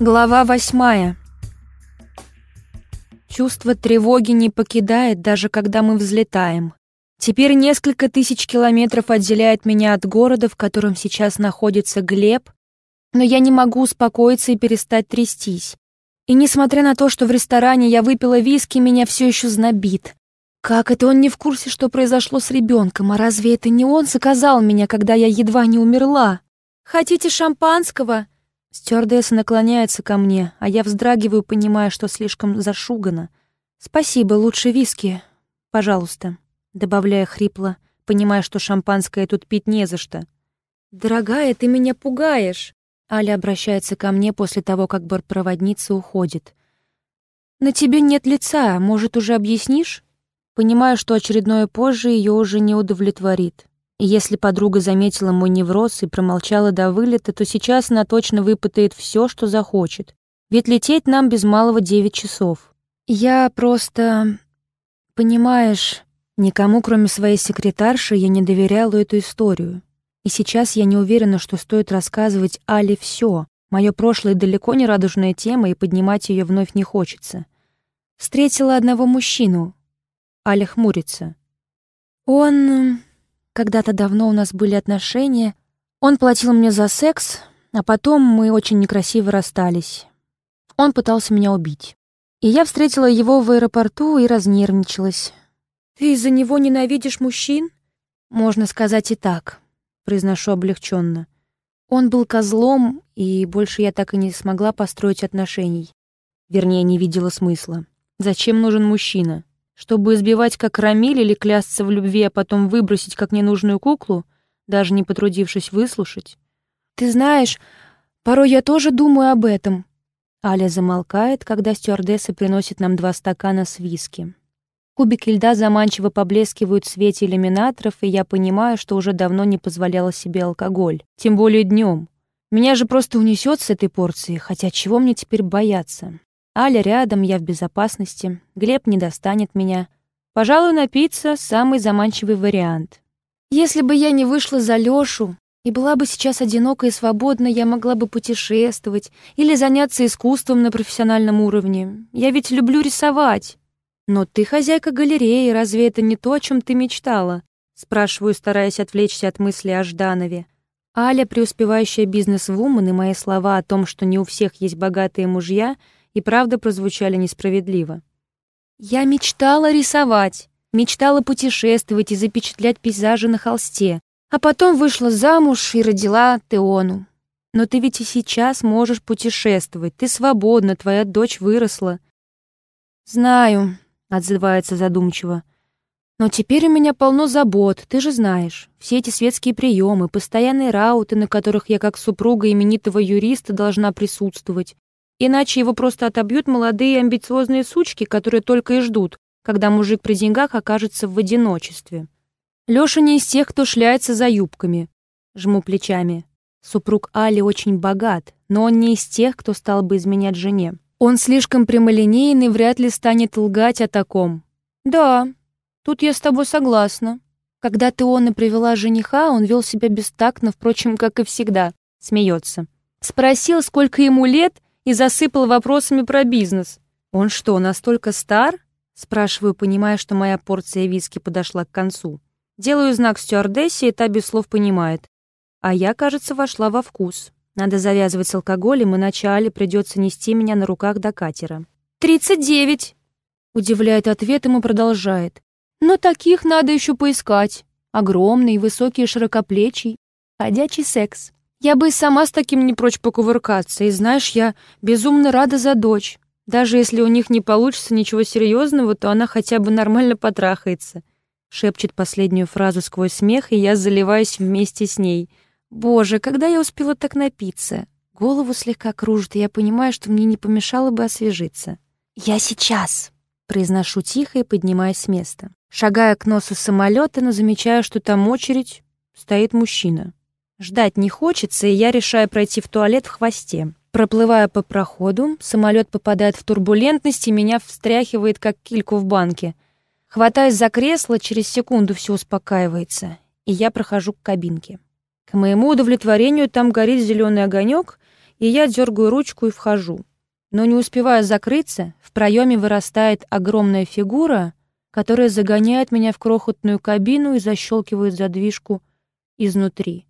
Глава восьмая. Чувство тревоги не покидает, даже когда мы взлетаем. Теперь несколько тысяч километров отделяет меня от города, в котором сейчас находится Глеб, но я не могу успокоиться и перестать трястись. И несмотря на то, что в ресторане я выпила виски, меня все еще знобит. Как это он не в курсе, что произошло с ребенком? А разве это не он заказал меня, когда я едва не умерла? «Хотите шампанского?» Стюардесса наклоняется ко мне, а я вздрагиваю, понимая, что слишком зашугана. «Спасибо, лучше виски. Пожалуйста», — добавляя хрипло, понимая, что шампанское тут пить не за что. «Дорогая, ты меня пугаешь!» Аля обращается ко мне после того, как бортпроводница уходит. «На тебе нет лица, может, уже объяснишь?» Понимаю, что очередное позже ее уже не удовлетворит. Если подруга заметила мой невроз и промолчала до вылета, то сейчас она точно выпытает все, что захочет. Ведь лететь нам без малого девять часов. Я просто... Понимаешь, никому, кроме своей секретарши, я не доверяла эту историю. И сейчас я не уверена, что стоит рассказывать Але все. Мое прошлое далеко не радужная тема, и поднимать ее вновь не хочется. Встретила одного мужчину. Аля хмурится. Он... Когда-то давно у нас были отношения. Он платил мне за секс, а потом мы очень некрасиво расстались. Он пытался меня убить. И я встретила его в аэропорту и разнервничалась. «Ты из-за него ненавидишь мужчин?» «Можно сказать и так», — произношу облегченно. Он был козлом, и больше я так и не смогла построить отношений. Вернее, не видела смысла. Зачем нужен мужчина? Чтобы избивать как Рамиль или клясться в любви, а потом выбросить как ненужную куклу, даже не потрудившись выслушать? «Ты знаешь, порой я тоже думаю об этом». Аля замолкает, когда стюардесса приносит нам два стакана с виски. Кубики льда заманчиво поблескивают в свете иллюминаторов, и я понимаю, что уже давно не позволяла себе алкоголь, тем более днем. Меня же просто унесет с этой порции, хотя чего мне теперь бояться? Аля рядом, я в безопасности. Глеб не достанет меня. Пожалуй, напиться — самый заманчивый вариант. Если бы я не вышла за Лёшу и была бы сейчас одинока и свободна, я могла бы путешествовать или заняться искусством на профессиональном уровне. Я ведь люблю рисовать. Но ты хозяйка галереи, разве это не то, о чем ты мечтала? Спрашиваю, стараясь отвлечься от мысли о Жданове. Аля, преуспевающая бизнес-вумен, и мои слова о том, что не у всех есть богатые мужья — и правда прозвучали несправедливо. «Я мечтала рисовать, мечтала путешествовать и запечатлять пейзажи на холсте, а потом вышла замуж и родила Теону. Но ты ведь и сейчас можешь путешествовать, ты свободна, твоя дочь выросла». «Знаю», — отзывается задумчиво, но теперь у меня полно забот, ты же знаешь. Все эти светские приемы, постоянные рауты, на которых я как супруга именитого юриста должна присутствовать, Иначе его просто отобьют молодые амбициозные сучки, которые только и ждут, когда мужик при деньгах окажется в одиночестве. Лёша не из тех, кто шляется за юбками. Жму плечами. Супруг Али очень богат, но он не из тех, кто стал бы изменять жене. Он слишком прямолинейный, вряд ли станет лгать о таком. Да, тут я с тобой согласна. Когда ты он и привела жениха, он вел себя бестактно, впрочем, как и всегда. Смеется. Спросил, сколько ему лет, и засыпал вопросами про бизнес. «Он что, настолько стар?» Спрашиваю, понимая, что моя порция виски подошла к концу. Делаю знак стюардессе, и та без слов понимает. А я, кажется, вошла во вкус. Надо завязывать с алкоголем, иначе Але придется нести меня на руках до катера. «Тридцать девять!» Удивляет ответом и продолжает. «Но таких надо еще поискать. Огромный, высокий, широкоплечий. Ходячий секс. Я бы сама с таким не прочь покувыркаться, и знаешь, я безумно рада за дочь. Даже если у них не получится ничего серьезного, то она хотя бы нормально потрахается. Шепчет последнюю фразу сквозь смех, и я заливаюсь вместе с ней. Боже, когда я успела так напиться? Голову слегка кружит, и я понимаю, что мне не помешало бы освежиться. «Я сейчас!» — произношу тихо и поднимаясь с места. Шагая к носу самолета, но замечаю, что там очередь, стоит мужчина. Ждать не хочется, и я решаю пройти в туалет в хвосте. Проплывая по проходу, самолет попадает в турбулентность и меня встряхивает, как кильку в банке. Хватаясь за кресло, через секунду все успокаивается, и я прохожу к кабинке. К моему удовлетворению там горит зеленый огонек, и я дергаю ручку и вхожу. Но не успевая закрыться, в проеме вырастает огромная фигура, которая загоняет меня в крохотную кабину и защелкивает задвижку изнутри.